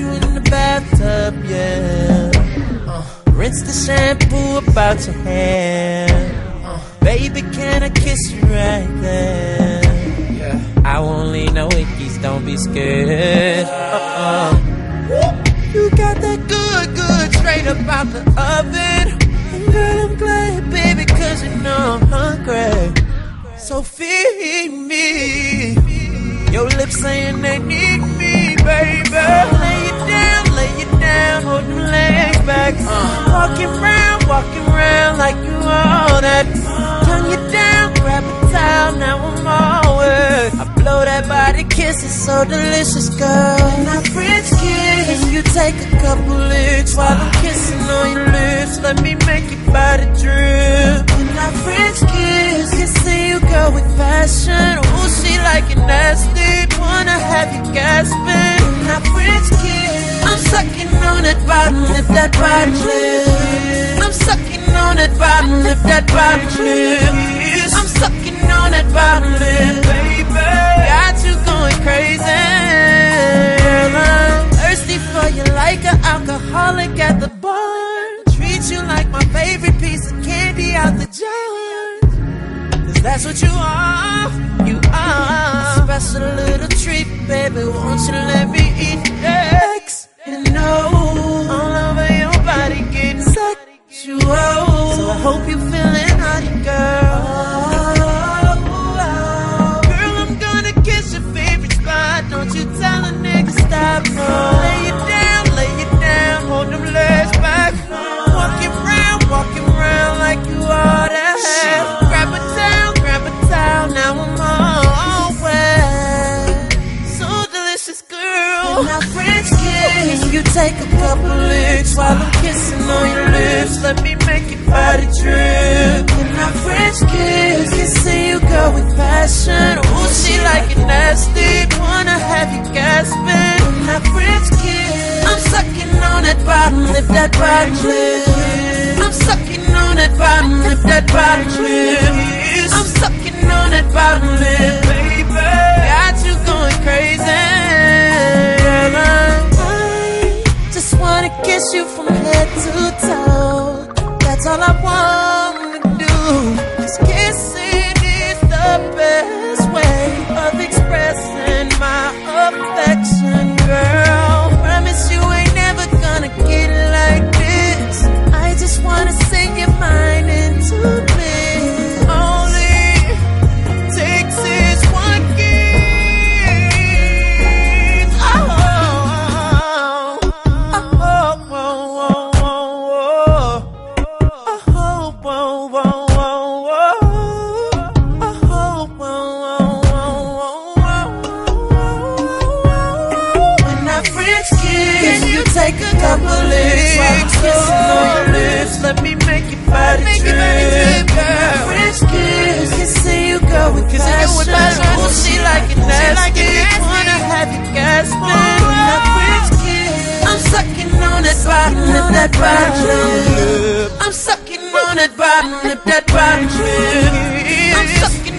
you in the bathtub, yeah. Uh, rinse the shampoo about your hair. Uh, baby, can I kiss you right there? Yeah. I won't leave no ickies, don't be scared. Uh-uh. You got that good, good straight up out the oven. And girl, I'm glad, baby, cause you know I'm hungry. So feed me. Your lips saying they need Walking round, walking round like you all that. Turn you down, grab a towel, now I'm all wet. I blow that body kiss, it's so delicious, girl. I French kiss, and you take a couple licks while I'm kissing on your lips. Let me make your body drip. And I French kiss, can see you go with passion. Ooh, she like it nasty, wanna have you gasping. I French kiss, I'm sucking on that bottom lip, that bottom lip. Sucking on that bottom lip, that bottom lip. I'm sucking on that bottom lip, baby. Got you going crazy. Thirsty for you like an alcoholic at the bar. Treat you like my favorite piece of candy out the jar. Cause that's what you are, you are. Special little treat, baby. Won't you let me eat couple while I'm kissing on your lips. Let me make your body drip. And I French kiss. Can see you go with passion. Ooh, she like it nasty. Wanna have you gasping. And I French kiss. I'm sucking on that bottom lip, that bottom lip. I'm sucking on that bottom lip, that bottom lip. I'm sucking on that bottom lip, baby. Kiss, you take a couple licks while I'm kissing on your lips. Let me make your body drip. French kiss, can see you go with passion. Ooh, she like it nasty, wanna have you gasping. I French kiss, I'm sucking on that bottom lip, that bottom. I'm sucking on that bottom lip, that bottom lip.